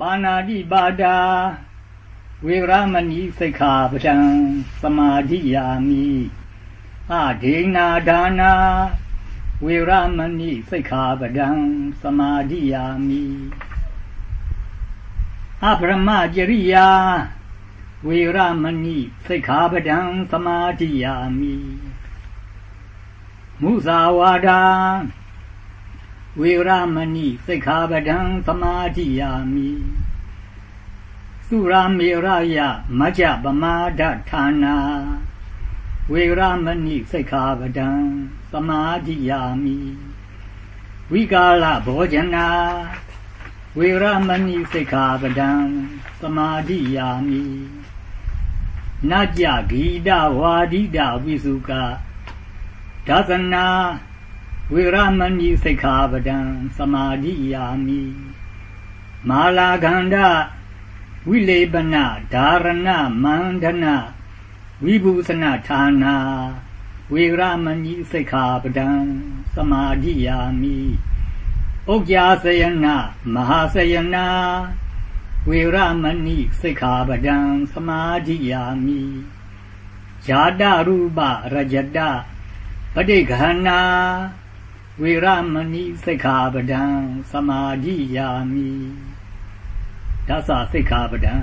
ပါဏာတိပါဒာဝေရမဏိစိတ်ခာပဒံသမာဓိယာမိအဒေနာဒါနာဝေရမဏိစိတ်ခာပဒံသမာဓိယာမိအပရမจริယာဝေရမဏိစိတ်ခာပဒံသမာဓိယာမိမုဇာဝါဒာ ဝေရမဏိစိတ်ခာပဒံသမာဓိယာမိသုရာမေရယမကြပမာဒဌာနာဝေရမဏိစိတ်ခာပဒံသမာဓိယာမိဝိကာလဘောဇနာဝေရမဏိစိတ်ခာပဒံသမာဓိယာမိနကြဂီတဝါဒိတဝိစုကဒသနာ ဝေရမဏိစိတ်ခာပဒံသမာဓိယာမိမာလာခန္ဓာဝိလေပနဓာရဏမန္ဒနာဝိဘူသနဌာနာဝေရမဏိစိတ်ခာပဒံသမာဓိယာမိဥကြစယနာမဟာစယနာဝေရမဏိစိတ်ခာပဒံသမာဓိယာမိဇာတရူပရကြတပဋိခဏာ ဝေရမဏိစိတ်ခာပဒံသမာဓိယာမိဒသစိတ်ခာပဒံ